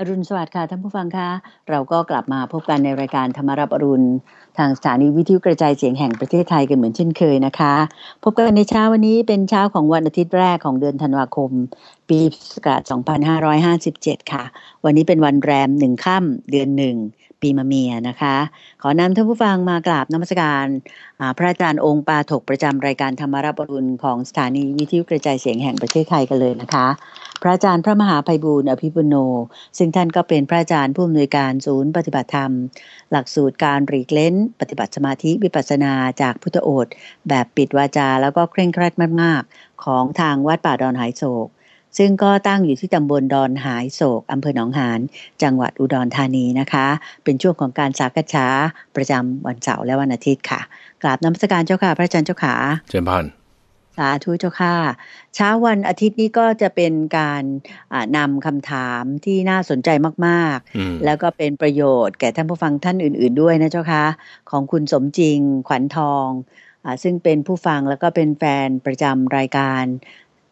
อรุณสวัสดิ์ค่ะท่านผู้ฟังคะเราก็กลับมาพบกันในรายการธรรมารับอรุณ ทางสถานีวิทยุกระจายเสียงแห่งประเทศไทยกันเหมือนเช่นเคยนะคะ พบกันในเช้าวันนี้เป็นเช้าของวันอาทิตย์แรกของเดือนธันวาคม ปีพุทธศักราช2557 ค่ะ วันนี้เป็นวันแรมหนึ่งค่ำเดือนหนึ่ง ปีมะเมียนะคะ ขอนำท่านผู้ฟังมากราบนมัสการ พระอาจารย์องค์ปาถกประจำรายการธรรมรับอรุณของสถานีวิทยุกระจายเสียงแห่งประเทศไทยกันเลยนะคะ พระอาจารย์พระมหาภัยบูรณ์อภิปุโน ซึ่งท่านก็เป็นพระอาจารย์ผู้อำนวยการศูนย์ปฏิบัติธรรม หลักสูตรการรีกเล้น ปฏิบัติสมาธิวิปัสสนาจากพุทธโอษแบบปิดวาจา แล้วก็เคร่งครัดมากๆ ของทางวัดป่าดอนหายโศก ซึ่งก็ตั้งอยู่ที่ตำบลดอนหายโศกอำเภอหนองหานจังหวัดอุดรธานีนะคะ เป็นช่วงของการสักษาประจำวันเสาร์และวันอาทิตย์ค่ะกราบน้ำสการเจ้าค่ะ พระอาจารย์เจ้าขาเจริญพรสาธุเจ้าค่ะ เช้าวันอาทิตย์นี้ก็จะเป็นการนำคำถามที่น่าสนใจมาก ๆ แล้วก็เป็นประโยชน์แก่ท่านผู้ฟังท่านอื่น ๆ ด้วยนะเจ้าค่ะ ของคุณสมจริงขวัญทองอซึ่งเป็นผู้ฟังแล้วก็เป็นแฟนประจำรายการ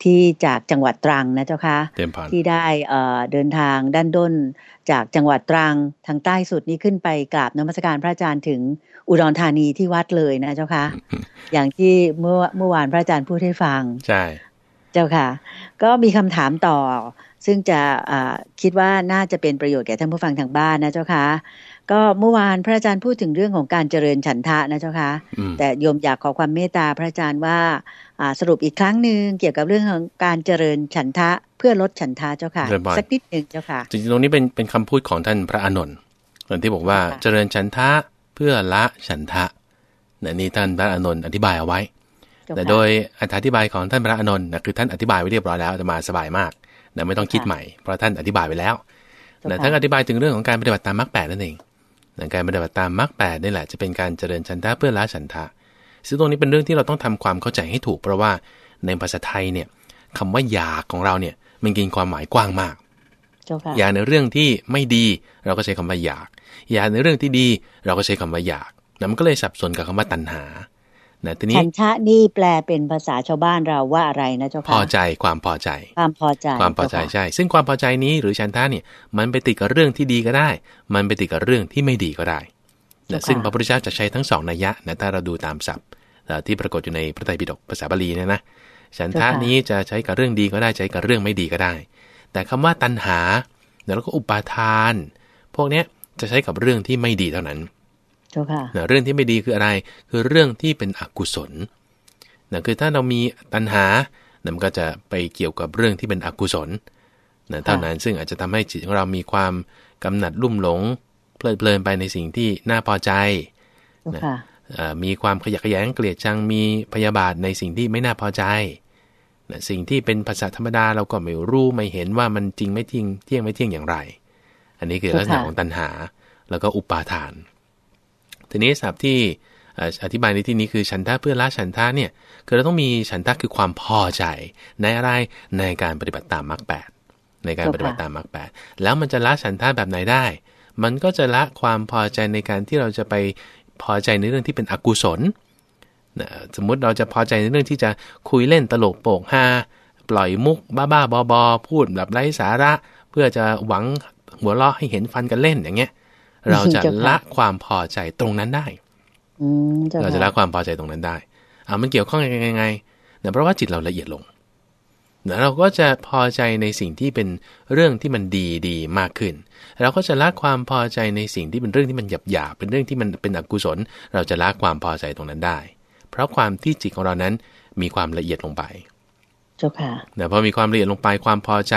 ที่จากจังหวัดตรังนะเจ้าค่ะที่ได้เดินทางด้านด้น จากจังหวัดตรังทางใต้สุดนี้ขึ้นไปกราบนมัสการพระอาจารย์ถึงอุดรธานีที่วัดเลยนะเจ้าค่ะอย่างที่เมื่อเมื่อวานพระอาจารย์พูดให้ฟังใช่เจ้าค่ะ ก็มีคำถามต่อ ซึ่งจะคิดว่าน่าจะเป็นประโยชน์แก่ท่านผู้ฟังทางบ้านนะเจ้าค่ะก็เมื่อวานพระอาจารย์พูดถึงเรื่องของการเจริญฉันทะนะเจ้าค่ะแต่โยมอยากขอความเมตตาพระอาจารย์ว่า สรุปอีกครั้งหนึ่งเกี่ยวกับเรื่องของการเจริญฉันทะเพื่อลดฉันทะเจ้าค่ะสักนิดหนึ่งเจ้าค่ะจริงๆตรงนี้เป็นเป็นคำพูดของท่านพระอานนท์ที่บอกว่าเจริญฉันทะเพื่อละฉันทะนี่ท่านพระอานนท์อธิบายเอาไว้ แต่โดยอธิบายของท่านพระอานนท์นะคือท่านอธิบายไว้เรียบร้อยแล้วจะมาสบายมากนะไม่ต้องคิดใหม่เพราะท่านอธิบายไว้แล้วนะท่านอธิบายถึงเรื่องของการปฏิบัติตามมรรคแปดนั่นเองนะการปฏิบัติตามมรรคแปดนี่แหละจะเป็นการเจริญฉันทะเพื่อละฉันทะ ซึ่งตรงนี้เป็นเรื่องที่เราต้องทำความเข้าใจให้ถูก เพราะว่าในภาษาไทยเนี่ยคำว่าอยากของเราเนี่ยมันกินความหมายกว้างมากอยากในเรื่องที่ไม่ดีเราก็ใช้คำว่าอยาก อยากในเรื่องที่ดีเราก็ใช้คำว่าอยากนะมันก็เลยสับสนกับคำว่าตัณหานะทีนี้ฉันทะนี่แปลเป็นภาษาชาวบ้านเราว่าอะไรนะเจ้าค่ะพอใจความพอใจ ความพอใจ ความพอใจใช่ ซึ่งความพอใจนี้หรือฉันทะเนี่ยมันไปติดกับเรื่องที่ดีก็ได้ มันไปติดกับเรื่องที่ไม่ดีก็ได้ นะซึ่งพระพุทธเจ้าจะใช้ทั้งสองนัยยะนะถ้าเราดูตามศัพท์ที่ปรากฏอยู่ในพระไตรปิฎกภาษาบาลีเนี่ยนะฉันทะนี้จะใช้กับเรื่องดีก็ได้ใช้กับเรื่องไม่ดีก็ได้ แต่คำว่าตัณหาแล้วก็อุปาทาน พวกเนี้ยจะใช้กับเรื่องที่ไม่ดีเท่านั้นเรื่องที่ไม่ดีคืออะไร คือเรื่องที่เป็นอกุศลนะคือถ้าเรามีตัณหานะมันก็จะไปเกี่ยวกับเรื่องที่เป็นอกุศลนะเท่านั้นซึ่งอาจจะทำให้จิตของเรามีความกำหนัดลุ่มหลง เพลิดเพลินไปในสิ่งที่น่าพอใจนะมีความขยะแขยงเกลียดชังมีพยาบาทในสิ่งที่ไม่น่าพอใจนะสิ่งที่เป็นภาษาธรรมดาเราก็ไม่รู้ไม่เห็นว่ามันจริงไม่จริงเที่ยงไม่เที่ยงอย่างไร อันนี้คือลักษณะของตัณหา แล้วก็อุปาทาน ทีนี้ศัพท์ที่อธิบายในที่นี้คือฉันทะเพื่อละฉันทะเนี่ยคือเราต้องมีฉันทะคือความพอใจ ในอะไรในการปฏิบัติตามมรรคแปดในการปฏิบัติตามมรรคแปดแล้วมันจะละฉันทะแบบไหนได้ มันก็จะละความพอใจในการที่เราจะไปพอใจในเรื่องที่เป็นอกุศลนะสมมุติเราจะพอใจในเรื่องที่จะคุยเล่นตลกโปกฮาปล่อยมุกบ้าๆบอๆพูดแบบไร้สาระ เพื่อจะหวังหัวเราะให้เห็นฟันกันเล่นอย่างเงี้ย เราจะละความพอใจตรงนั้นได้เราจะละความพอใจตรงนั้นได้อ่ามันเกี่ยวข้องยังไงเนี่ยเพราะว่าจิตเราละเอียดลงเราก็จะพอใจในสิ่งที่เป็นเรื่องที่มันดีดีมากขึ้น เราก็จะละความพอใจในสิ่งที่เป็นเรื่องที่มันหยาบหยาเป็นเรื่องที่มันเป็นอกุศล เราจะละความพอใจตรงนั้นได้ เพราะความที่จิตของเรานั้นมีความละเอียดลงไปเจ้าค่ะเนี่ยพอมีความละเอียดลงไปความพอใจ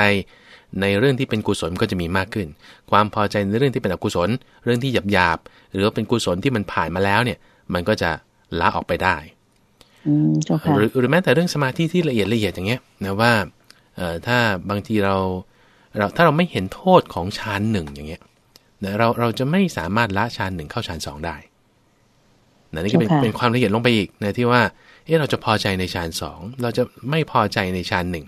ในเรื่องที่เป็นกุศลก็จะมีมากขึ้น ความพอใจในเรื่องที่เป็นอกุศล เรื่องที่หยาบหยาบหรือว่าเป็นกุศลที่มันผ่านมาแล้วเนี่ย มันก็จะละออกไปได้หรือหรือแม้แต่เรื่องสมาธิที่ละเอียดละเอียดอย่างเงี้ยนะว่าเอ่อถ้าบางทีเรา เราถ้าเราไม่เห็นโทษของฌานหนึ่งอย่างเงี้ยนะเราเราจะไม่สามารถละฌานหนึ่งเข้าฌานสองได้นะนี่ก็เป็นเป็นความละเอียดลงไปอีกนะที่ว่าเออเราจะพอใจในฌานสองเราจะไม่พอใจในฌานหนึ่ง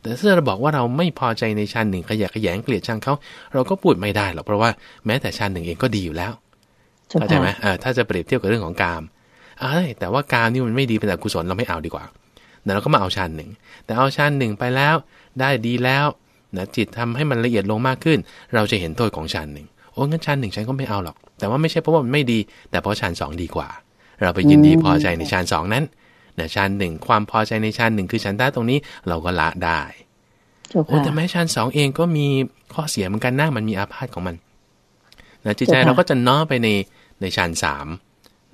แต่ถ้าเราบอกว่าเราไม่พอใจในชั้นหนึ่งขยะขยงเกลียดชังเขาเราก็พูดไม่ได้หรอกเพราะว่าแม้แต่ชั้นหนึ่งเองก็ดีอยู่แล้วเข้าใจไหมอ่าถ้าจะเปรียบเทียบกับเรื่องของกามเอ้แต่ว่ากามนี่มันไม่ดีเป็นอกุศลเราไม่เอาดีกว่าแต่เราก็มาเอาชั้นหนึ่งแต่เอาชั้นหนึ่งไปแล้ว ได้ดีแล้ว นะจิตทำให้มันละเอียดลงมากขึ้น เราจะเห็นโทษของฌานหนึ่งโอ้งั้นฌานหนึ่งฉันก็ไม่เอาหรอก แต่ว่าไม่ใช่เพราะว่ามันไม่ดี แต่เพราะฌานสองดีกว่า เราไปยินดีพอใจในฌานสองนั้นนะฌานหนึ่งความพอใจในฌานหนึ่งคือฉันได้ตรงนี้เราก็ละได้เจ้าโอ้ค่ะแต่แม้ฌานสองเองก็มีข้อเสียเหมือนกันนะมันมีอาพาธของมันนะจิตใจเจ้าค่ะเราก็จะน้อมไปในในฌานสาม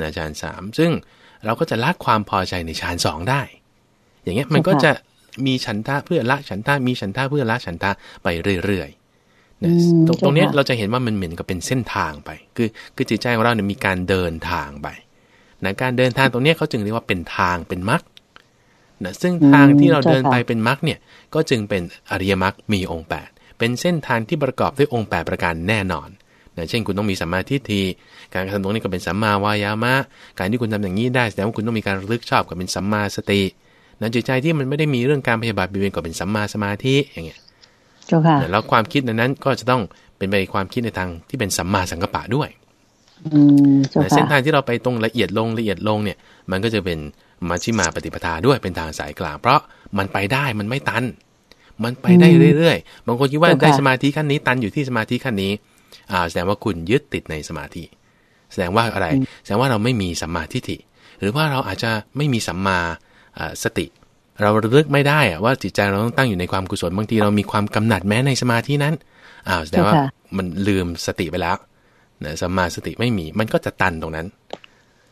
นะฌานสามซึ่งเราก็จะละความพอใจในฌานสองได้ อย่างเงี้ยมันก็จะ มีฉันทะเพื่อละฉันทะมีฉันทะเพื่อละฉันทะไปเรื่อยๆนะอืมตรงเจ้าตรงเนี้ยค่ะเราจะเห็นว่ามันเหมือนกับเป็นเส้นทางไป คือคือจิตใจของเราเนี่ยมีการเดินทางไปนะการเดินทางตรงเนี้ยเขาจึงเรียกว่าเป็นทางเป็นมรรคนะซึ่งทางที่เราเดินไปเป็นมรรคเนี่ยก็จึงเป็นอริยมรรคมีองค์ 8 เป็นเส้นทางที่ประกอบด้วยองค์ 8 ประการแน่นอนนะเช่นคุณต้องมีสัมมาทิฏฐิการกระทำตรงนี้ก็เป็นสัมมาวายามะ การที่คุณทำอย่างนี้ได้แสดงว่าคุณต้องมีการระลึกชอบก็เป็นสัมมาสติ นะจิตใจที่มันไม่ได้มีเรื่องการพยาบาทเบียดเบียนก็เป็นสัมมาสมาธิอย่างเงี้ยเจ้าค่ะนะแล้วความคิดในนั้นก็จะต้องเป็นไปความคิดในทางที่เป็นสัมมาสังกัปปะด้วยอืมเจ้านะเส้นค่ะทางที่เราไปตรงละเอียดลงละเอียดลงเนี่ย มันก็จะเป็นมัชฌิมาปฏิปทาด้วยเป็นทางสายกลาง เพราะมันไปได้มันไม่ตัน มันไปได้เรื่อยๆบางคนคิดว่าได้สมาธิขั้นนี้ ตันอยู่ที่สมาธิขั้นนี้อ่าแสดงว่าคุณยึดติดในสมาธิ แสดงว่าอะไร แสดงว่าเราไม่มีสัมมาทิฏฐิหรือว่าเราอาจจะไม่มีสัมมาอ่า สติ เราระลึกไม่ได้อะว่าจิตใจเราต้องตั้งอยู่ในความกุศลบางทีเรามีความกำหนัดแม้ในสมาธินั้นอ้าวแสดงว่าเจ้าค่ะมันลืมสติไปแล้วนะสัมมาสติไม่มีมันก็จะตันตรงนั้น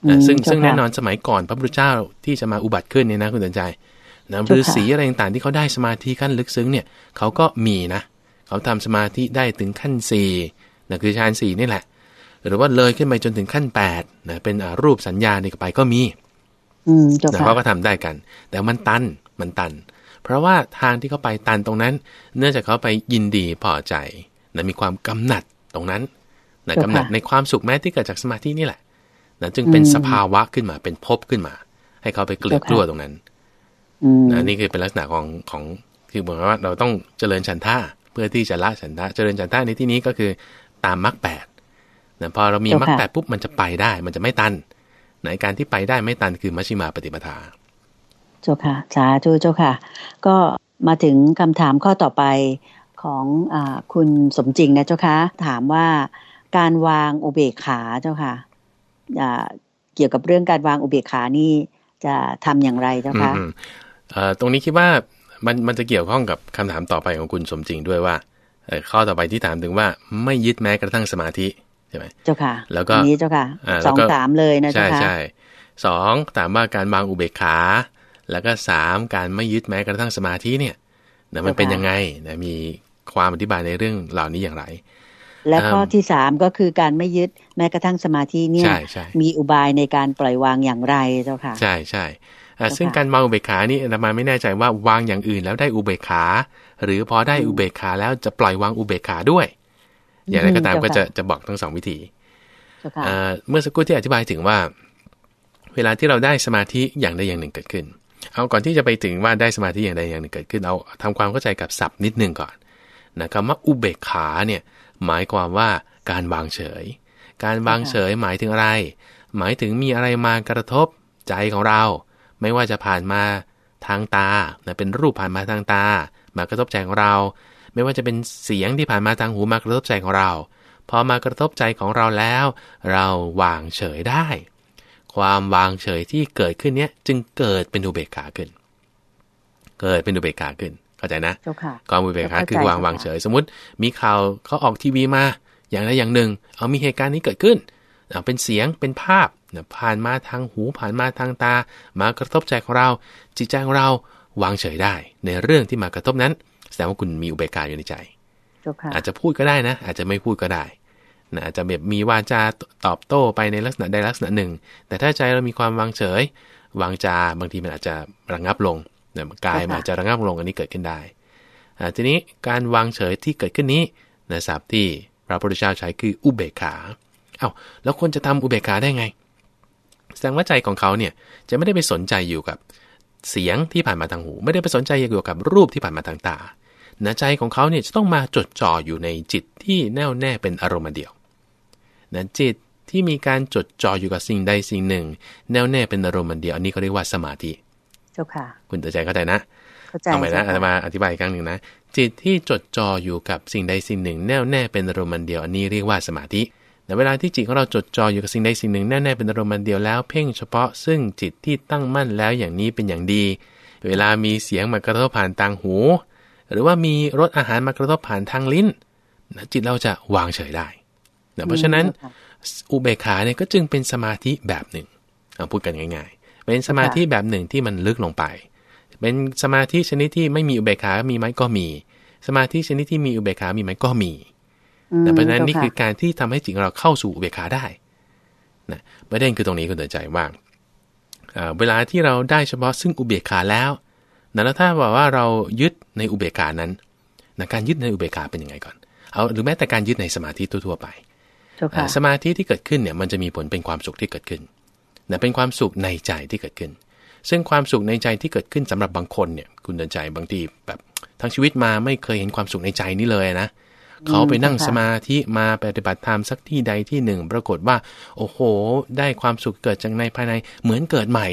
อืนะมซึ่งเจ้าซึ่งค่ะแน่นอนสมัยก่อนพระพุทธเจ้าที่จะมาอุบัติขึ้นเนี่ยนะคุณเตือนใจนะเจ้าฤาค่ะษีอะไรต่างๆที่เขาได้สมาธิขั้นลึกซึ้งเนี่ยเขาก็มีนะเขาทำสมาธิได้ถึงขั้นสี่นะคือฌานสี่นี่แหละ หรือว่าเลยขึ้นไปจนถึงขั้นแปดนะเป็นอ่ารูปสัญญาในกไปก็มี อืมเจ้านะค่ะเขาก็ทำได้กัน แต่มันตันมันตัน เพราะว่าทางที่เขาไปตันตรงนั้น เนื่องจากเขาไปยินดีพอใจนะมีความกำหนัดตรงนั้นนะกำหนัดในความสุขแม้ที่เกิดจากสมาธินี่แหละนะจึงเป็นสภาวะขึ้นมาเป็นภพขึ้นมา ให้เขาไปเกลือกกลัวตรงนั้นอืมนะนี่คือเป็นลักษณะของของคือเหมือนกับว่าเราต้องเจริญฉันท่าเพื่อที่จะละฉันท่าเจริญฉันท่าในที่นี้ก็คือตามมรรคแปดนะพอเรามีมรรคแปดปุ๊บมันจะไปได้ มันจะไม่ตัน ในการที่ไปได้ไม่ตันคือมัชฌิมาปฏิปทาเจ้าค่ะสาธุเจ้าค่ะ ก็มาถึงคำถามข้อต่อไปของอาคุณสมจริงนะเจ้าค่ะถามว่าการวางอุเบกขาเจ้าค่ะอ่าเกี่ยวกับเรื่องการวางอุเบกขานี่จะทำอย่างไรเจ้าค่ะอืมๆเอ่อตรงนี้คิดว่ามันมันจะเกี่ยวข้องกับคำถามต่อไปของคุณสมจริงด้วยว่าเอ่อข้อต่อไปที่ถามถึงว่าไม่ยึดแม้กระทั่งสมาธิใช่ไหมเจ้าค่ะ แล้วก็อันนี้เจ้าค่ะอ่าสแล้วองก็สามเลยนะใช่เจ้าค่ะใช่สองถามว่าการวางอุเบกขา แล้วก็สามการไม่ยึดแม้กระทั่งสมาธิเนี่ยนะมันเป็นยังไงนะมีความอธิบายในเรื่องเหล่านี้อย่างไร และข้อเอิ่มที่สามก็คือการไม่ยึดแม้กระทั่งสมาธิเนี่ยใช่ใช่มีอุบายในการปล่อยวางอย่างไรเจ้าค่ะ ใช่ใช่อ่าเจ้าค่ะซึ่งการวางอุเบกขานี่อาตมาไม่แน่ใจว่าวางอย่างอื่นแล้วได้อุเบกขา หรือพอได้อุเบกขาแล้วจะปล่อยวางอุเบกขาด้วย อย่างไรก็ตามอืมก็เจ้าจะค่ะจะบอกทั้งสองวิธีเจ้าค่ะเอ่อเมื่อสักครู่ที่อธิบายถึงว่า เวลาที่เราได้สมาธิอย่างใดอย่างหนึ่งเกิดขึ้น เอาก่อนที่จะไปถึงว่าได้สมาธิอย่างใดอย่างหนึ่งเกิดขึ้นเอาทำความเข้าใจกับศัพท์นิดนึงก่อนนะคำว่าอุเบกขาเนี่ยหมายความว่าการวางเฉย การวางเฉยหมายถึงอะไร หมายถึงมีอะไรมากระทบใจของเรา ไม่ว่าจะผ่านมาทางตานะเป็นรูปผ่านมาทางตามากระทบใจของเรา ไม่ว่าจะเป็นเสียงที่ผ่านมาทางหูมากระทบใจของเรา พอมากระทบใจของเราแล้ว เราวางเฉยได้ ความวางเฉยที่เกิดขึ้นเนี้ยจึงเกิดเป็นอุเบกขาขึ้น เกิดเป็นอุเบกขาขึ้น เข้าใจนะเจ้าค่ะความอุเบกขาเข้าใจคือวางค่ะวางเฉย สมมติ มีข่าวเขาออกทีวีมา อย่างใดอย่างหนึ่ง เอามีเหตุการณ์นี้เกิดขึ้นเอาเป็นเสียงเป็นภาพนะผ่านมาทางหูผ่านมาทางตา มากระทบใจของเรา จิตใจของเราวางเฉยได้ ในเรื่องที่มากระทบนั้น แสดงว่าคุณมีอุเบกขาอยู่ในใจเจ้าค่ะอาจจะพูดก็ได้นะ อาจจะไม่พูดก็ได้นะอาจจะแบบมีวาจาตอบโต้ไปในลักษณะใดลักษณะหนึ่ง แต่ถ้าใจเรามีความวางเฉย วางจาบางทีมันอาจจะระงับลงนะกายมันอาจจะระงับลงอันนี้เกิดขึ้นได้อ่าทีนี้การวางเฉยที่เกิดขึ้นนี้นะศัพท์ที่พระพุทธเจ้าใช้คืออุเบกขาเอา้าแล้วคนจะทำอุเบกขาได้ไง แสดงว่าใจของเขาเนี่ยจะไม่ได้ไปสนใจอยู่กับเสียงที่ผ่านมาทางหู ไม่ได้ไปสนใจอยู่กับรูปที่ผ่านมาทางตา นะใจของเขาเนี่ยจะต้องมาจดจ่ออยู่ในจิตที่แน่วแน่เป็นอารมณ์เดียวนะจิตที่มีการจดจ่ออยู่กับสิ่งใดสิ่งหนึ่ง แน่วแน่เป็นอารมณ์เดียว อันนี้เขาเรียกว่าสมาธิเจ้าค่ะ คุณตัดใจเข้าใจนะเข้าใจเอาไปนะเจ้าอาตค่ะมาอธิบายอีกครั้งหนึ่งนะ จิตที่จดจ่ออยู่กับสิ่งใดสิ่งหนึ่ง แน่วแน่เป็นอารมณ์เดียว อันนี้เรียกว่าสมาธิแต่เวลาที่จิตของเราจดจ่ออยู่กับสิ่งใดสิ่งหนึ่งแน่วแน่เป็นอารมณ์เดียวแล้วเพ่งเฉพาะซึ่งจิตที่ตั้งมั่นแล้วอย่างนี้เป็นอย่างดี เวลามีเสียงมากระทบผ่านทางหู หรือว่ามีรสอาหารมากระทบผ่านทางลิ้นจิตเราจะวางเฉยได้เพราะฉะนั้นอุเบกขาเนี่ยก็จึงเป็นสมาธิแบบหนึ่งพูดกันง่าย ๆ เป็นสมาธิแบบหนึ่งที่มันลึกลงไป เป็นสมาธิชนิดที่ไม่มีอุเบกขามีไหมก็มี สมาธิชนิดที่มีอุเบกขามีไหมก็มีแต่เพราะนั้นนี่คือการที่ทำให้จิตเราเข้าสู่อุเบกขาได้นะประเด็นคือตรงนี้คุณเตือนใจว่าเวลาที่เราได้เฉพาะซึ่งอุเบกขาแล้ว นะแล้วถ้าบอกว่าเรายึดในอุเบกขานั้นนะการยึดในอุเบกขาเป็นยังไงก่อน เอาหรือแม้แต่การยึดในสมาธิทั่วๆไป สมาธิที่เกิดขึ้นเนี่ยมันจะมีผลเป็นความสุขที่เกิดขึ้นนะเป็นความสุขในใจที่เกิดขึ้น ซึ่งความสุขในใจที่เกิดขึ้นสำหรับบางคนเนี่ยคุณเดินใจบางทีแบบทั้งชีวิตมาไม่เคยเห็นความสุขในใจนี้เลยนะเขาไปนั่งสมาธิมาปฏิบัติธรรมสักที่ใดที่หนึ่ง ปรากฏว่า โอ้โห ได้ความสุขเกิดจากในภายในเหมือนเกิดใหม่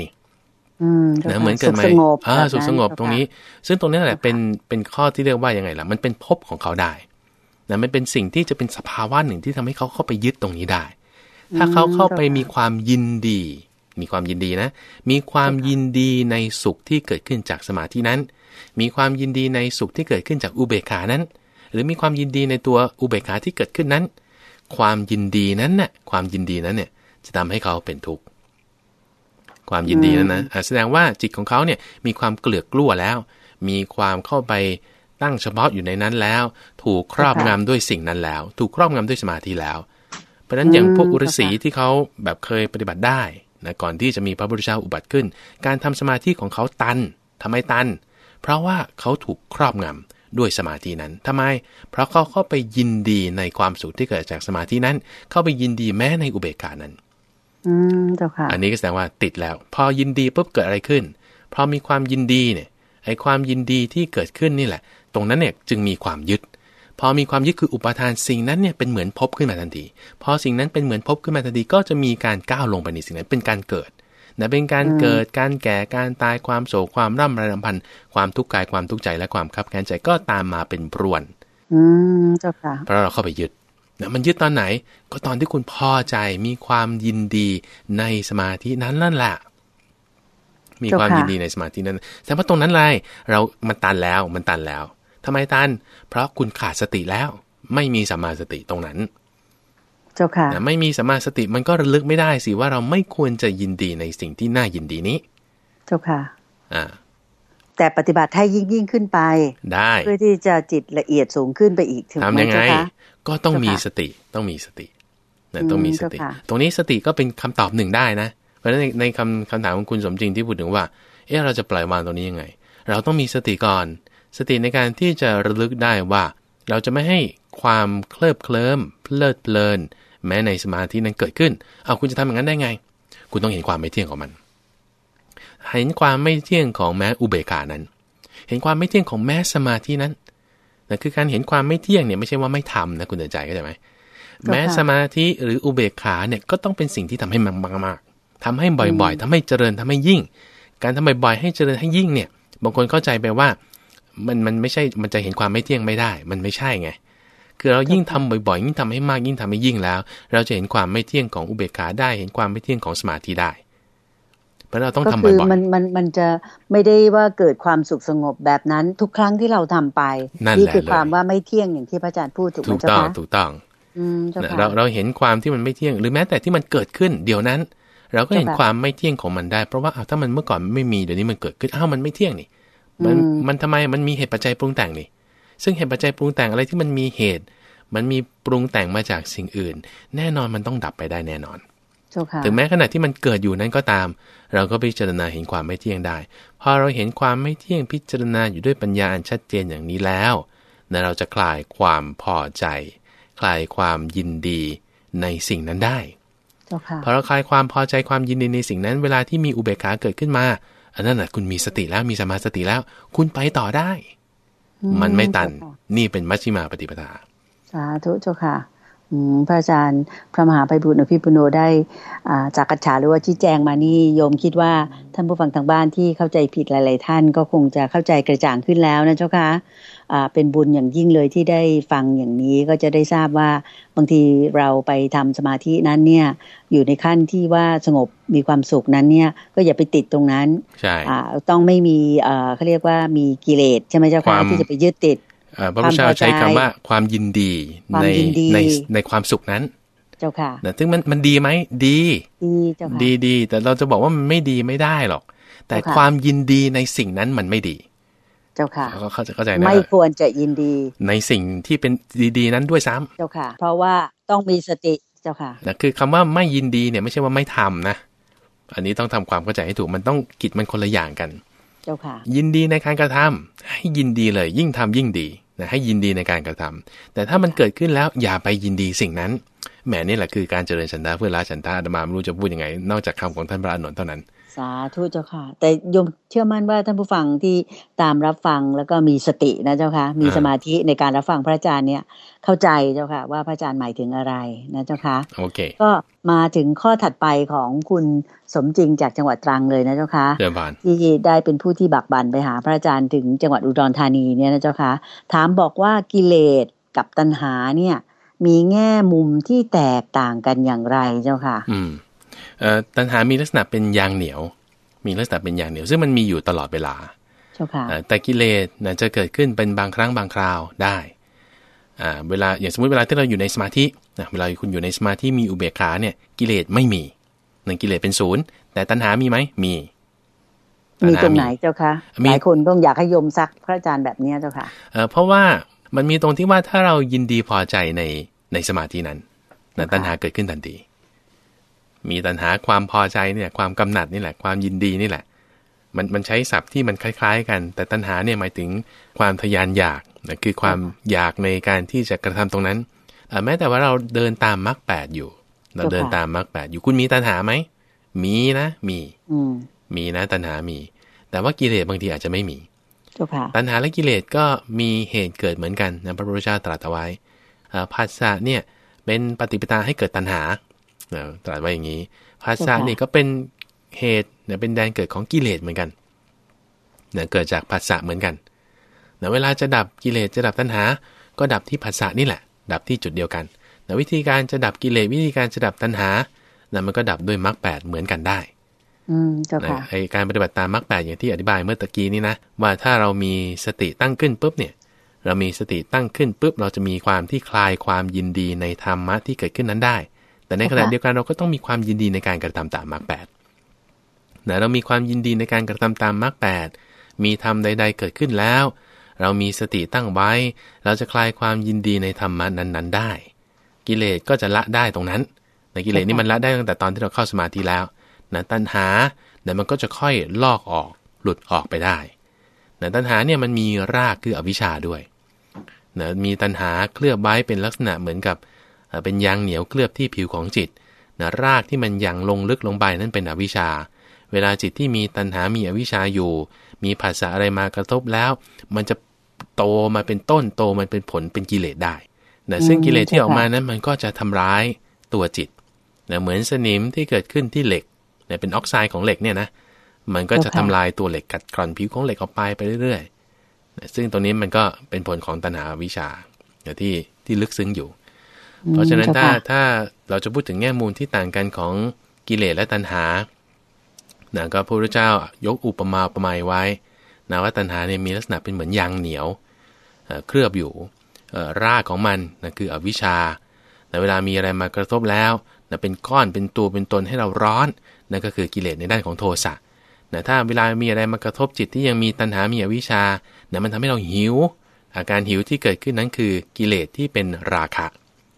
นะเหมือนเกิดใหม่อ่าสุขสงบตรงนี้ ซึ่งตรงนี้แหละเป็นเป็นข้อที่เรียกว่ายังไงล่ะ มันเป็นภพของเขาได้นะมันเป็นสิ่งที่จะเป็นสภาวะหนึ่งที่ทำให้เขาเข้าไปยึดตรงนี้ได้ ถ้าเขาเข้าไปมีความยินดี มีความยินดีนะ มีความยินดีในสุขที่เกิดขึ้นจากสมาธินั้น มีความยินดีในสุขที่เกิดขึ้นจากอุเบกขานั้น หรือมีความยินดีในตัวอุเบกขาที่เกิดขึ้นนั้น ความยินดีนั้นน่ะความยินดีนั้นเนี่ยจะทำให้เขาเป็นทุกข์ ความยินดีนั้นนะแสดงว่าจิตของเขาเนี่ยมีความเกลือกกลัวแล้ว มีความเข้าไปตั้งเฉพาะอยู่ในนั้นแล้ว ถูกครอบงำด้วยสิ่งนั้นแล้ว ถูกครอบงำด้วยสมาธิแล้ว เพราะฉะนั้นอย่างพวกอุรสีที่เขาแบบเคยปฏิบัติได้นะก่อนที่จะมีพระพุทธเจ้าอุบัติขึ้น การทำสมาธิของเขาตันทำไมตัน เพราะว่าเขาถูกครอบงำด้วยสมาธินั้นทำไม เพราะเขาเข้าไปยินดีในความสุขที่เกิดจากสมาธินั้น เข้าไปยินดีแม้ในอุเบกขานั้น อืมเจ้าค่ะ อันนี้ก็แสดงว่าติดแล้ว พอยินดีปุ๊บเกิดอะไรขึ้น พอมีความยินดีเนี่ย ไอ้ความยินดีที่เกิดขึ้นนี่แหละ ตรงนั้นเนี่ยจึงมีความยึด พอมีความยึดคืออุปทานสิ่งนั้นเนี่ยเป็นเหมือนพบขึ้นมาทันที พอสิ่งนั้นเป็นเหมือนพบขึ้นมาทันทีก็จะมีการก้าวลงไปในสิ่งนั้นเป็นการเกิดนะเป็นการเกิดการแก่การตายความโศกความร่ำไรรำพันความทุกข์กายความทุกข์ใจและความคับแค้นใจก็ตามมาเป็นปรวน อืมเจ้าค่ะเพราะเราเข้าไปยึด นะมันยึดตอนไหนก็ตอนที่คุณพอใจมีความยินดีในสมาธินั้นนั่นแหละมีความยินดีในสมาธินั้นแต่ว่าตรงนั้นไรเรามันตันแล้วมันตันแล้วทำไมตัน เพราะคุณขาดสติแล้ว ไม่มีสัมมาสติตรงนั้น เจ้าค่ะไม่มีสัมมาสติมันก็ระลึกไม่ได้สิว่าเราไม่ควรจะยินดีในสิ่งที่น่ายินดีนี้ เจ้าค่ะ อ่า แต่ปฏิบัติให้ยิ่งยิ่งขึ้นไป ได้ เพื่อที่จะจิตละเอียดสูงขึ้นไปอีกถึงทำยังไง ก็ต้องมีสติต้องมีสตินะต้องมีสติ ตรงนี้สติก็เป็นคำตอบหนึ่งได้นะ เพราะฉะนั้นในคำคำถามของคุณสมจริงที่พูดถึงว่า เออเราจะปล่อยวางตรงนี้ยังไง เราต้องมีสติก่อน สติในการที่จะระลึกได้ว่า เราจะไม่ให้ความเคลิบเคลิ้มเพลิดเพลิน แม้ในสมาธินั้นเกิดขึ้น เอาคุณจะทำอย่างนั้นได้ไง คุณต้องเห็นความไม่เที่ยงของมัน เห็นความไม่เที่ยงของแม้อุเบกานั้น เห็นความไม่เที่ยงของแม้สมาธินั้น นั่นคือการเห็นความไม่เที่ยงเนี่ยไม่ใช่ว่าไม่ทำนะคุณเดินใจก็ใช่ไหมแม้สมาธิหรืออุเบกขาเนี่ยก็ต้องเป็นสิ่งที่ทำให้มันมากๆทำให้บ่อยๆทำให้เจริญทำให้ยิ่ง การทำบ่อยๆให้เจริญให้ยิ่งเนี่ย บางคนเข้าใจไปว่า มันมันไม่ใช่มันจะเห็นความไม่เที่ยงไม่ได้ มันไม่ใช่ไงคือเรายิ่งทำบ่อยๆ ยิ่งทำให้มากยิ่งทำให้ยิ่งแล้ว เราจะเห็นความไม่เที่ยงของอุเบกขาได้ เห็นความไม่เที่ยงของสมาธิได้ เพราะเราต้องทำบ่อยๆมันมันมันจะไม่ได้ว่าเกิดความสุขสงบแบบนั้น ทุกครั้งที่เราทำไปนี่คือความว่าไม่เที่ยงอย่างที่พระอาจารย์พูดถูกไหมจ๊ะถูกต้องถูกต้องเราเราเห็นความที่มันไม่เที่ยง หรือแม้แต่ที่มันเกิดขึ้น เดี๋ยวนั้น เราก็เห็นความไม่เที่ยงของมันได้ เพราะว่าถ้ามันเมื่อก่อนไม่มีเดี๋ยวนี้มันเกิดขึ้นอ้าวมันไม่เที่ยงนี่ มันมันทำไมมันมีเหตุปัจจัยปรุงแต่งนี่ ซึ่งเหตุปัจจัยปรุงแต่งอะไรที่มันมีเหตุ มันมีปรุงแต่งมาจากสิ่งอื่น แน่นอนมันต้องดับไปได้แน่นอน ถึงแม้ขณะที่มันเกิดอยู่นั้นก็ตาม เราก็พิจารณาเห็นความไม่เที่ยงได้ พอเราเห็นความไม่เที่ยงพิจารณาอยู่ด้วยปัญญาอันชัดเจนอย่างนี้แล้วนะเราจะคลายความพอใจ คลายความยินดีในสิ่งนั้นได้พอเราคลายความพอใจความยินดีในสิ่งนั้น เวลาที่มีอุเบกขาเกิดขึ้นมา อันนั้นแหะคุณมีสติแล้วมีสมาสติแล้ว คุณไปต่อได้ มันไม่ตันนี่เป็นมัชฌิมาปฏิปทาสาธุเจ้าค่ะ พระอาจารย์พระมหาไพบุญอภิปุโนได้จากกัจฉาหรือว่าชี้แจงมานี่โยมคิดว่าท่านผู้ฟังทางบ้านที่เข้าใจผิดหลาย ๆ ท่านก็คงจะเข้าใจกระจ่างขึ้นแล้วนะเจ้าค่ะเป็นบุญอย่างยิ่งเลยที่ได้ฟังอย่างนี้ก็จะได้ทราบว่าบางทีเราไปทำสมาธินั้นเนี่ยอยู่ในขั้นที่ว่าสงบมีความสุขนั้นเนี่ยก็อย่าไปติดตรงนั้นใช่ต้องไม่มีเขาเรียกว่ามีกิเลสใช่ไหมเจ้าค่ะที่จะไปยึดติด พระพุทธเจ้าใช้คำว่าความยินดีในในในความสุขนั้น เจ้าค่ะแต่ซึ่งมันมันดีไหมดี ดีเจ้าค่ะดีดีแต่เราจะบอกว่ามันไม่ดีไม่ได้หรอก แต่ความยินดีในสิ่งนั้นมันไม่ดี เจ้าค่ะเขาเข้าใจนะไม่ควรจะยินดี ในสิ่งที่เป็นดีๆนั้นด้วยซ้ำเจ้าค่ะ เพราะว่าต้องมีสติเจ้าค่ะนะคือคำว่าไม่ยินดีเนี่ยไม่ใช่ว่าไม่ทำนะ อันนี้ต้องทำความเข้าใจให้ถูกมันต้องกิจมันคนละอย่างกัน เจ้าค่ะ ยินดีในการกระทำให้ยินดีเลย ยิ่งทำยิ่งดี นะให้ยินดีในการกระทำแต่ถ้ามันเกิดขึ้นแล้วอย่าไปยินดีสิ่งนั้นแหมนี่แหละคือการเจริญฉันทะเพื่อละฉันทะอาตมาไม่รู้จะพูดยังไง นอกจากคำของท่านพระอนุนเท่านั้น สาธุเจ้าค่ะ แต่โยมเชื่อมั่นว่าท่านผู้ฟังที่ตามรับฟังแล้วก็มีสตินะเจ้าค่ะ มีสมาธิในการรับฟังพระอาจารย์เนี่ยเข้าใจเจ้าค่ะ ว่าพระอาจารย์หมายถึงอะไรนะเจ้าค่ะโอเค ก็มาถึงข้อถัดไปของคุณสมจริงจากจังหวัดตรังเลยนะเจ้าค่ะที่ได้เป็นผู้ที่บักบันไปหาพระอาจารย์ถึงจังหวัดอุดรธานีเนี่ยนะเจ้าค่ะ ถามบอกว่ากิเลสกับตัณหาเนี่ย มีแง่มุมที่แตกต่างกันอย่างไรเจ้าค่ะ อืม ตัณหามีลักษณะเป็นยางเหนียว มีลักษณะเป็นยางเหนียว ซึ่งมันมีอยู่ตลอดเวลาแต่กิเลสนะจะเกิดขึ้นเป็นบางครั้งบางคราวได้เวลาอย่างสมมติเวลาที่เราอยู่ในสมาธินะเวลาคุณอยู่ในสมาธิมีอุเบกขาเนี่ยกิเลสไม่มีหนึ่งกิเลสเป็นศูนย์แต่ตัณหามีไหมมีมีตรงไหนเจ้าคะหลายคนต้องอยากให้โยมซักพระอาจารย์แบบนี้เจ้าค่ะเพราะว่ามันมีตรงที่ว่าถ้าเรายินดีพอใจในในสมาธินั้นนะตัณหาเกิดขึ้นทันที มีตัณหาความพอใจเนี่ยความกำหนัดนี่แหละความยินดีนี่แหละ มันมันใช้ศัพท์ที่มันคล้าย ๆ กัน แต่ตัณหาเนี่ยหมายถึงความทยานอยากนะคือความอยากในการที่จะกระทำตรงนั้นแม้แต่ว่าเราเดินตามมรรคแปดอยู่ เราเดินตามมรรคแปดอยู่คุณมีตัณหาไหมมีนะมีมีนะตัณหามี แต่ว่ากิเลสบางทีอาจจะไม่มีตัณหาและกิเลสก็มีเหตุเกิดเหมือนกันนะพระพุทธเจ้าตรัสเอาไว้ภาษาเนี่ยเป็นปฏิปทาให้เกิดตัณหา นะตรัสไว้อย่างนี้ภาษานี่ก็เป็นเหตุเนี่ยเป็นแดนเกิดของกิเลสเหมือนกันเนี่ยเกิดจากภาษาเหมือนกันนะเวลาจะดับกิเลสจะดับตัณหา ก็ดับที่ภาษานี่แหละ ดับที่จุดเดียวกันนะวิธีการจะดับกิเลสวิธีการจะดับตัณหานะมันก็ดับด้วยมรรคแปดเหมือนกันได้อืมเจ้าค่ะไอการปฏิบัติตามมรรคแปดอย่างที่อธิบายเมื่อตะกี้นี้นะว่าถ้าเรามีสติตั้งขึ้นปุ๊บเนี่ยเรามีสติตั้งขึ้นปุ๊บเราจะมีความที่คลายความยินดีในธรรมะที่เกิดขึ้นนั้นได้ แต่ในขณะเดียวกันเราก็ต้องมีความยินดีในการกระทำตามมรรคแปดนะเรามีความยินดีในการกระทำตามมรรคแปดมีธรรมใด ๆ เกิดขึ้นแล้ว เรามีสติตั้งไว้ เราจะคลายความยินดีในธรรมะนั้นๆ ได้ กิเลสก็จะละได้ตรงนั้นในกิเลสนี่มันละได้ตั้งแต่ตอนที่เราเข้าสมาธิแล้วนะตัณหาเดี๋ยวมันก็จะค่อยลอกออกหลุดออกไปได้นะตัณหาเนี่ยมันมีรากคืออวิชชาด้วยนะมีตัณหาเคลือบไว้เป็นลักษณะเหมือนกับ เป็นยางเหนียวเคลือบที่ผิวของจิตนะรากที่มันยังลงลึกลงไปนั่นเป็นอวิชชา เวลาจิตที่มีตัณหา มีอวิชชาอยู่ มีภาษาอะไรมากระทบแล้ว มันจะโตมาเป็นต้นโตมันเป็นผลเป็นกิเลสได้นะซึ่งกิเลสที่ออกมานั้นมันก็จะทำร้ายตัวจิตนะเหมือนสนิมที่เกิดขึ้นที่เหล็กเนี่ยเป็นออกไซด์ของเหล็กเนี่ยนะ มันก็จะทำลายตัวเหล็กกัดกร่อนผิวของเหล็กออกไปไปเรื่อยๆนะซึ่งตรงนี้มันก็เป็นผลของตัณหาวิชาที่ที่ลึกซึ้งอยู่ เพราะฉะนั้นถ้าถ้าเราจะพูดถึงแง่มุมที่ต่างกันของกิเลสและตัณหานะก็พระพุทธเจ้ายกอุปมาประมาไว้นะว่าตัณหาเนี่ยมีลักษณะเป็นเหมือนยางเหนียวเคลือบอยู่รากของมันนะคืออวิชชาในเวลามีอะไรมากระทบแล้วนะเป็นก้อนเป็นตัวเป็นตนให้เราร้อนนั่นก็คือกิเลสในด้านของโทสะนะถ้าเวลามีอะไรมากระทบจิตที่ยังมีตัณหา มีอวิชชานะมันทำให้เราหิว อาการหิวที่เกิดขึ้นนั้นคือกิเลสที่เป็นราคะ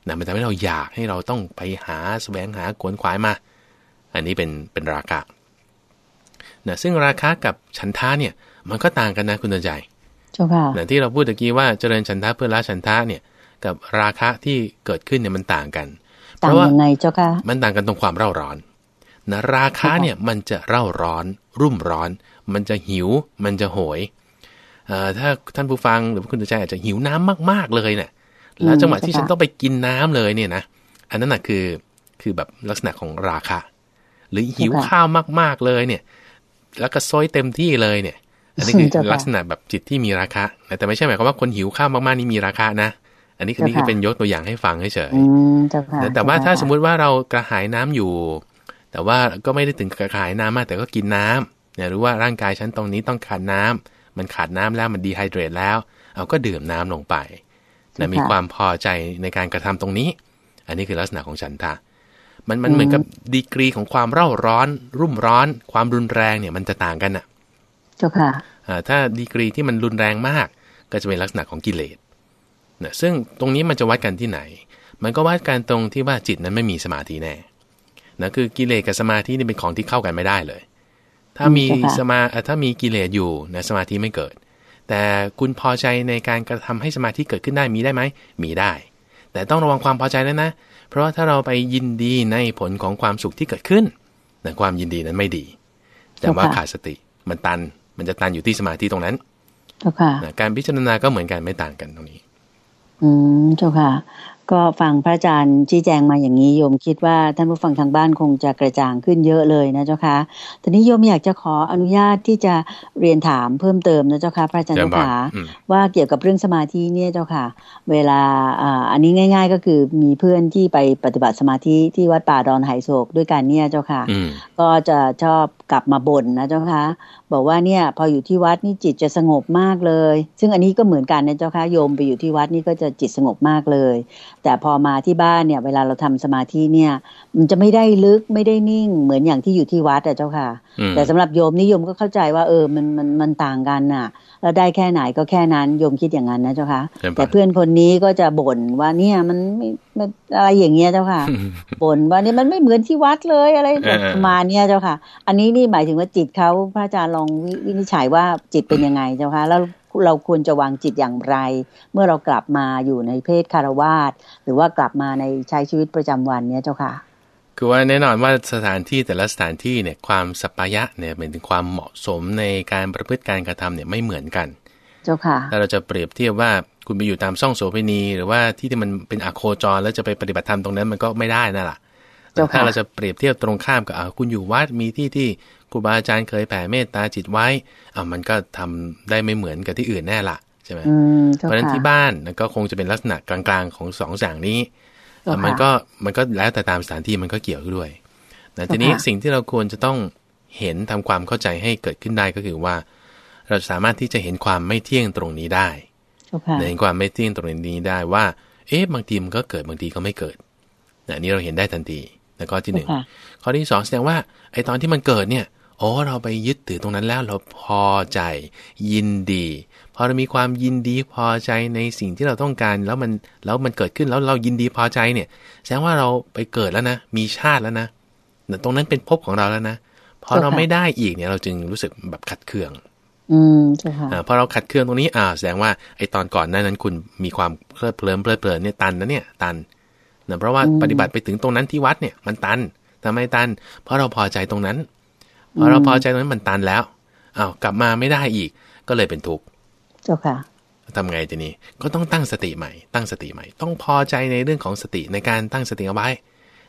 นะมันทำให้เราอยากให้เราต้องไปหาแสวงหาขวนขวายมา อันนี้เป็นเป็นราคะนะซึ่งราคะกับฉันทะเนี่ย มันก็ต่างกันนะคุณตนใจเจ้าค่ะนะที่เราพูดตะกี้ว่าเจริญฉันทะเพื่อละฉันทะเนี่ย กับราคะที่เกิดขึ้นเนี่ยมันต่างกัน เพราะว่าไงเจ้าค่ะมันต่างกันตรงความเร่าร้อนนะราคะเนี่ยมันจะเร่าร้อน รุ่มร้อน มันจะหิว มันจะโหยเอ่อถ้าท่านผู้ฟังหรือคุณตนใจอาจจะหิวน้ำมากๆเลยเนี่ย แล้วจังหวะที่ฉันต้องไปกินน้ำเลยเนี่ยนะอันนั้นน่ะคือคือแบบลักษณะของราคะ หรือหิวข้าวมาก ๆเลยเนี่ย แล้วก็ซอยเต็มที่เลยเนี่ย อันนี้คือลักษณะแบบจิตที่มีราคะแต่ไม่ใช่หมายความว่าคนหิวข้าวมากๆนี่มีราคะนะอันนี้คือนี่คือเป็นยกตัวอย่างให้ฟังเฉยๆแต่ว่าถ้าสมมุติว่าเรากระหายน้ำอยู่ แต่ว่าก็ไม่ได้ถึงกระหายน้ำมาก แต่ก็กินน้ำเนี่ยรู้ว่าร่างกายฉันตรงนี้ต้องขาดน้ำมันขาดน้ำแล้วมันดีไฮเดรตแล้ว เอาก็ดื่มน้ำลงไป นะมีความพอใจในการกระทำตรงนี้ อันนี้คือลักษณะของฉันทะมันมันเหมือนกับดีกรีของความเร่าร้อน รุ่มร้อน ความรุนแรงเนี่ยมันจะต่างกันอะเจ้าค่ะถ้าดีกรีที่มันรุนแรงมาก ก็จะเป็นลักษณะของกิเลสนะซึ่งตรงนี้มันจะวัดกันที่ไหน มันก็วัดกันตรงที่ว่าจิตนั้นไม่มีสมาธิแน่นะคือกิเลสกับสมาธินี่เป็นของที่เข้ากันไม่ได้เลย ถ้ามีสมาถ้ามีกิเลสอยู่นะสมาธิไม่เกิด แต่คุณพอใจในการกระทำให้สมาธิเกิดขึ้นได้มีได้ไหม มีได้ แต่ต้องระวังความพอใจแล้วนะ เพราะว่าถ้าเราไปยินดีในผลของความสุขที่เกิดขึ้นนะความยินดีนั้นไม่ดี แต่ว่าขาดสติ มันตัน มันจะตันอยู่ที่สมาธิตรงนั้นการพิจารณาก็เหมือนกันไม่ต่างกันตรงนี้ อืมเจ้าค่ะ ก็ฟังพระอาจารย์ชี้แจงมาอย่างนี้โยมคิดว่าท่านผู้ฟังทางบ้านคงจะกระจ่างขึ้นเยอะเลยนะเจ้าค่ะทีนี้โยมอยากจะขออนุญาตที่จะเรียนถามเพิ่มเติมนะเจ้าค่ะพระอาจารย์เจ้าค่ะว่าเกี่ยวกับเรื่องสมาธิเนี่ยเจ้าค่ะ เวลาอ่าอันนี้ง่าย ๆ ก็คือมีเพื่อนที่ไปปฏิบัติสมาธิที่วัดป่าดอนไหโศกด้วยกันเนี่ยเจ้าค่ะ ก็จะชอบกลับมาบ่นนะเจ้าค่ะบอกว่าเนี่ยพออยู่ที่วัดนี่จิตจะสงบมากเลย ซึ่งอันนี้ก็เหมือนกันนะเจ้าค่ะโยมไปอยู่ที่วัดนี่ก็จะจิตสงบมากเลยแต่พอมาที่บ้านเนี่ย เวลาเราทำสมาธิเนี่ย มันจะไม่ได้ลึกไม่ได้นิ่ง เหมือนอย่างที่อยู่ที่วัดอะเจ้าค่ะ แต่สำหรับโยมนิยมก็เข้าใจว่าเออมันมันมันต่างกันน่ะแล้วได้แค่ไหนก็แค่นั้นโยมคิดอย่างนั้นนะเจ้าค่ะ แต่เพื่อนคนนี้ก็จะบ่นว่าเนี่ยมันไม่อะไรอย่างเงี้ยเจ้าค่ะบ่นว่านี่มันไม่เหมือนที่วัดเลยอะไรประมาณเนี้ยเจ้าค่ะ อันนี้นี่หมายถึงว่าจิตเขาพระอาจารย์ลองวินิจฉัยว่าจิตเป็นยังไงเจ้าค่ะแล้ว เราควรจะวางจิตอย่างไร เมื่อเรากลับมาอยู่ในเพศคารวาสหรือว่ากลับมาในใช้ชีวิตประจำวันเนี้ยเจ้าค่ะ คือว่าแน่นอนว่าสถานที่แต่ละสถานที่เนี่ยความสัปยะเนี่ยเป็นถึงความเหมาะสมในการประพฤติการกระทำเนี่ยไม่เหมือนกัน เจ้าค่ะถ้าเราจะเปรียบเทียบว่าคุณไปอยู่ตามซ่องโสเภณี หรือว่าที่ที่มันเป็นอโคจรแล้วจะไปปฏิบัติธรรมตรงนั้นมันก็ไม่ได้นั่นแหละถ้าเราจะเปรียบเทียบตรงข้ามกับคุณอยู่วัดมีที่ที่ค รูบาอาจารย์เคยแผ่เมตตาจิตไว้อ่ามันก็ทำได้ไม่เหมือนกับที่อื่นแน่ละใช่ไหมเพราะฉะนั้นที่บ้านก็คงจะเป็นลักษณะกลางๆของสองอย่างนี้มันก็มันก็แล้วแต่ตามสถานที่มันก็เกี่ยวด้วยแต่ทีนี้สิ่งที่เราควรจะต้องเห็นทำความเข้าใจให้เกิดขึ้นได้ก็คือว่า เราสามารถที่จะเห็นความไม่เที่ยงตรงนี้ได้เห็นความไม่เที่ยงตรงนี้ได้ว่า เอ๊ะบางทีมันก็เกิดบางทีก็ไม่เกิดอันนี้เราเห็นได้ทันทีแล้วก็ที่หนึ่งข้อที่สองแสดงว่าไอ้ตอนที่มันเกิดเนี่ย โอ้เราไปยึดถือตรงนั้นแล้วเราพอใจยินดี พอเรามีความยินดีพอใจในสิ่งที่เราต้องการแล้วมันแล้วมันเกิดขึ้นแล้วเรายินดีพอใจเนี่ยแสดงว่าเราไปเกิดแล้วนะ มีชาติแล้วนะตรงนั้นเป็นภพของเราแล้วนะพอเราไม่ได้อีกเนี่ยเราจึงรู้สึกแบบขัดเคือง อืมใช่ค่ะพอเราขัดเคืองตรงนี้อ่าแสดงว่าไอ้ตอนก่อนนั้นนั้นคุณมีความเพลิดเพลินเพลิดเพลินเนี่ยตันนะเนี่ยตันนะเพราะว่าปฏิบัติไปถึงตรงนั้นที่วัดเนี่ยมันตันทำไมตัน เพราะเราพอใจตรงนั้น พอเราพอใจตรงนั้นมันตันแล้วอ้าวกลับมาไม่ได้อีก ก็เลยเป็นทุกข์เจ้าค่ะทำไงทีนี้ก็ต้องตั้งสติใหม่ ตั้งสติใหม่ ต้องพอใจในเรื่องของสติในการตั้งสติเอาไว้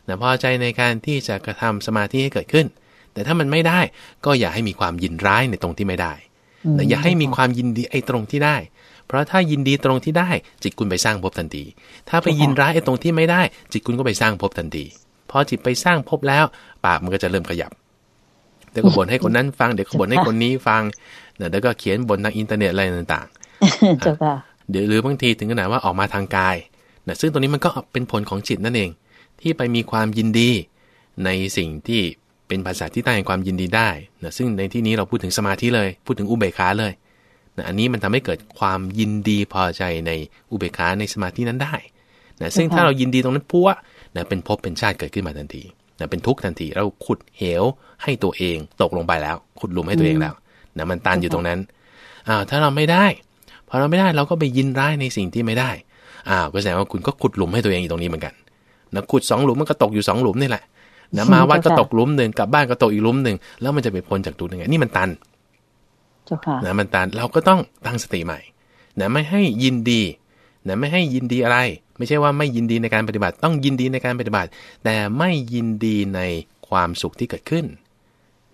นะพอใจในการที่จะกระทำสมาธิให้เกิดขึ้น แต่ถ้ามันไม่ได้ก็อย่าให้มีความยินร้ายในตรงที่ไม่ได้แต่อย่าให้มีความยินดีไอ้ตรงที่ได้ เพราะถ้ายินดีตรงที่ได้ จิตคุณไปสร้างภพทันที ถ้าไปยินร้ายไอ้ตรงที่ไม่ได้ จิตคุณก็ไปสร้างภพทันที พอจิตไปสร้างภพแล้วปากมันก็จะเริ่มขยับเดี๋ยวก็บ่นให้คนนั้นฟังเดี๋ยวก็บ่นให้คนนี้ฟังเดี๋ยวก็เขียนบนทางอินเทอร์เน็ตอะไรต่างๆเดี๋ยวหรือบางทีถึงขนาดว่าออกมาทางกายนะซึ่งตรงนี้มันก็เป็นผลของจิตนั่นเอง ที่ไปมีความยินดีในสิ่งที่เป็นภาษาที่ตั้งแห่งความยินดีได้นะซึ่งในที่นี้เราพูดถึงสมาธิเลย พูดถึงอุเบกขาเลยนะอันนี้มันทำให้เกิดความยินดีพอใจในอุเบกขาในสมาธินั้นได้นะซึ่งถ้าเรายินดีตรงนั้นพัวนะเป็นภพเป็นชาติเกิดขึ้นมาทันที นะเป็นทุกข์ทันที เราขุดเหวให้ตัวเองตกลงไปแล้ว ขุดหลุมให้ตัวเองแล้วนะมันตันอยู่ตรงนั้นอ้าวถ้าเราไม่ได้ พอเราไม่ได้เราก็ไปยินร้ายในสิ่งที่ไม่ได้อ้าวก็แสดงว่าคุณก็ขุดหลุมให้ตัวเองอยู่ตรงนี้เหมือนกันนะขุดสองหลุมมันก็ตกอยู่สองหลุมนี่แหละนะมาวัดก็ตกหลุมหนึ่งกลับบ้านก็ตกอีกหลุมหนึ่งแล้วมันจะไปพ้นจากตัวยังไงนี่มันตันนะมันตันเราก็ต้องตั้งสติใหม่นะไม่ให้ยินดี นะไม่ให้ยินดีอะไร ไม่ใช่ว่าไม่ยินดีในการปฏิบัติ ต้องยินดีในการปฏิบัติ แต่ไม่ยินดีในความสุขที่เกิดขึ้น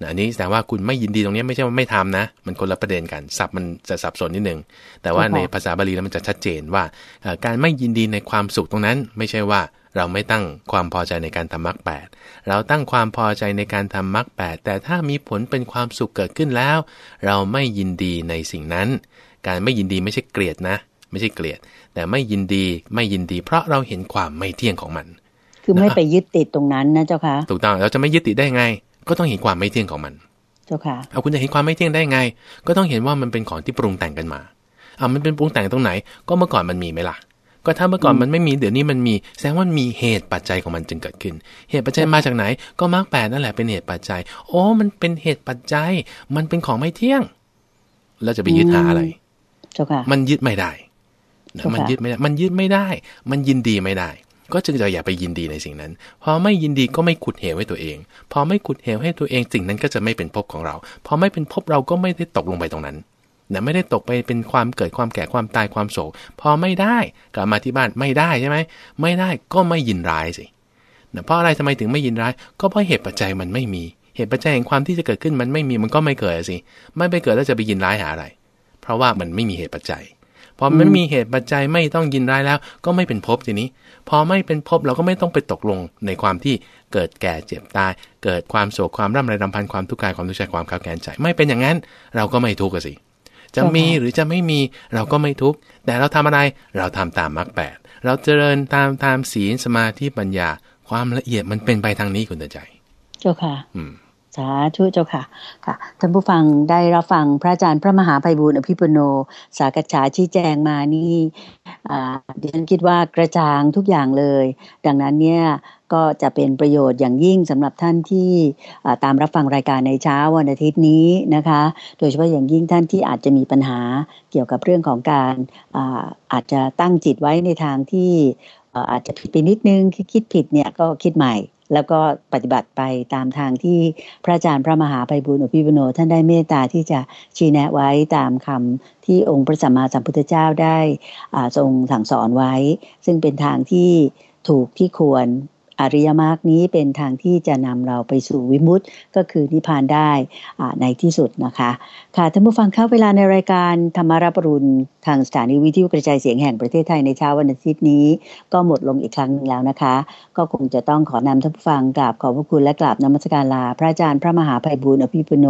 นะอันนี้แสดงว่าคุณไม่ยินดีตรงนี้ไม่ใช่ว่าไม่ทำนะ มันคนละประเด็นกันศัพท์มันจะสับสนนิดนึง แต่ว่าในภาษาบาลีแล้วมันจะชัดเจนว่า การไม่ยินดีในความสุขตรงนั้น ไม่ใช่ว่าเราไม่ตั้งความพอใจในการทำมรรคแปดเราตั้งความพอใจในการทำมรรคแปดแต่ถ้ามีผลเป็นความสุขเกิดขึ้นแล้ว เราไม่ยินดีในสิ่งนั้น การไม่ยินดีไม่ใช่เกลียดนะ ไม่ใช่เกลียด แต่ไม่ยินดีไม่ยินดี เพราะเราเห็นความไม่เที่ยงของมัน คือไม่ไปยึดติดตรงนั้นนะเจ้าค่ะถูกต้องเราจะไม่ยึดติดได้ไง ก็ต้องเห็นความไม่เที่ยงของมัน เจ้าค่ะเอาคุณจะเห็นความไม่เที่ยงได้ไง ก็ต้องเห็นว่ามันเป็นของที่ปรุงแต่งกันมาเอามันเป็นปรุงแต่งตรงไหน ก็เมื่อก่อนมันมีไหมล่ะก็ถ้าเมื่อก่อนมันไม่มีเดี๋ยวนี้มันมีแสดงว่ามีเหตุปัจจัยของมันจึงเกิดขึ้น เหตุปัจจัยมาจากไหน ก็มรรคแปดนั่นแหละเป็นเหตุปัจจัย โอ้มันเป็นเหตุปัจจัย มันเป็นของไม่เที่ยงเราจะไปยึดหาอะไรมันยึดไม่ได้ มันยึดไม่ได้ มันยึดไม่ได้ มันยินดีไม่ได้ ก็จึงจะอย่าไปยินดีในสิ่งนั้น พอไม่ยินดีก็ไม่ขุดเหวให้ตัวเอง พอไม่ขุดเหวให้ตัวเองสิ่งนั้นก็จะไม่เป็นภพของเรา พอไม่เป็นภพเราก็ไม่ได้ตกลงไปตรงนั้นนะไม่ได้ตกไปเป็นความเกิดความแก่ความตายความโศก พอไม่ได้กลับมาที่บ้านไม่ได้ใช่ไหม ไม่ได้ก็ไม่ยินร้ายสินะเพราะอะไรทำไมถึงไม่ยินร้าย ก็เพราะเหตุปัจจัยมันไม่มี เหตุปัจจัยแห่งความที่จะเกิดขึ้นมันไม่มีมันก็ไม่เกิดสิ ไม่ไปเกิดแล้วจะไปยินร้ายหาอะไร เพราะว่ามันไม่มีเหตุปัจจัย พอมันมีเหตุปัจจัยไม่ต้องยินร้ายแล้ว ก็ไม่เป็นภพทีนี้ พอไม่เป็นภพเราก็ไม่ต้องไปตกลงในความที่เกิดแก่เจ็บตาย เกิดความโศกความร่ำไรรำพันความทุกข์กายความทุกข์ใจความข้าวแกนใจไม่เป็นอย่างนั้น เราก็ไม่ทุกข์สิจะมีหรือจะไม่มีเราก็ไม่ทุกข์แต่เราทำอะไรเราทำตามมรรคแปดเราเจริญตามตามศีลสมาธิปัญญา ความละเอียดมันเป็นไปทางนี้คุณเตือนใจ เจ้าค่ะ อืม สาธุเจ้าค่ะค่ะท่านผู้ฟังได้รับฟังพระอาจารย์พระมหาภัยบูลอภิปุโน สากฉาชี้แจงมานี่ดิฉันคิดว่ากระจ่างทุกอย่างเลย ดังนั้นเนี่ยก็จะเป็นประโยชน์อย่างยิ่งสำหรับท่านที่ตามรับฟังรายการในเช้าวันอาทิตย์นี้นะคะ โดยเฉพาะอย่างยิ่งท่านที่อาจจะมีปัญหาเกี่ยวกับเรื่องของการอาอาจจะตั้งจิตไว้ในทางที่อาจจะผิดไปนิดนึงคิดผิดเนี่ยก็คิดใหม่ แล้วก็ปฏิบัติไปตามทางที่พระอาจารย์พระมหาไพบุญอภิปุโนท่านได้เมตตาที่จะชี้แนะไว้ตามคำที่องค์พระสัมมาสัมพุทธเจ้าได้ทรงสั่งสอนไว้ ซึ่งเป็นทางที่ถูกที่ควร อริยมรรคนี้เป็นทางที่จะนำเราไปสู่วิมุตติก็คือนิพพานได้ในที่สุดนะคะ ค่ะท่านผู้ฟังเข้าเวลาในรายการธรรมารับรุณทางสถานีวิทยุกระจายเสียงแห่งประเทศไทยในเช้าวันอาทิตย์นี้ ก็หมดลงอีกครั้งนึงแล้วนะคะ ก็คงจะต้องขอนำท่านผู้ฟังกราบขอบพระคุณและกราบนมัสการลา พระอาจารย์พระมหาภัยบุญอภิปุโน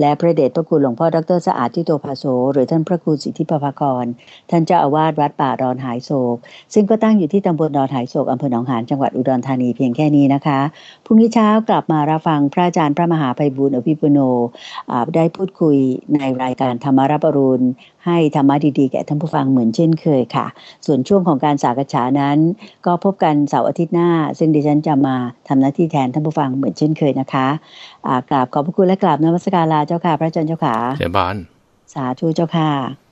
และพระเดชพระคุณหลวงพ่อดรสะอาดทิโตภาโสหรือท่านพระครูสิทธิปภากร ท่านเจ้าอาวาสวัดป่าดอนหายโศก ซึ่งก็ตั้งอยู่ที่ตำบลดอนหายโศกอำเภอหนองหานจังหวัดอุดรธานีเพียงแค่นี้นะคะ พรุ่งนี้เช้ากลับมารับฟังพระอาจารย์พระมหาภัยบุญอภิปุโนได้พูดคุยในรายการธรรมารับปรุณให้ธรรมะดีๆ แก่ท่านผู้ฟังเหมือนเช่นเคยค่ะ ส่วนช่วงของการสากฉานั้น ก็พบกันเสาร์อาทิตย์หน้า ซึ่งดิฉันจะมาทำหน้าที่แทนท่านผู้ฟังเหมือนเช่นเคยนะคะกราบขอบพระคุณและกราบนมัสการลาเจ้าค่ะ พระอาจารย์เจ้าค่ะเจ้าบานสาธุเจ้าค่ะ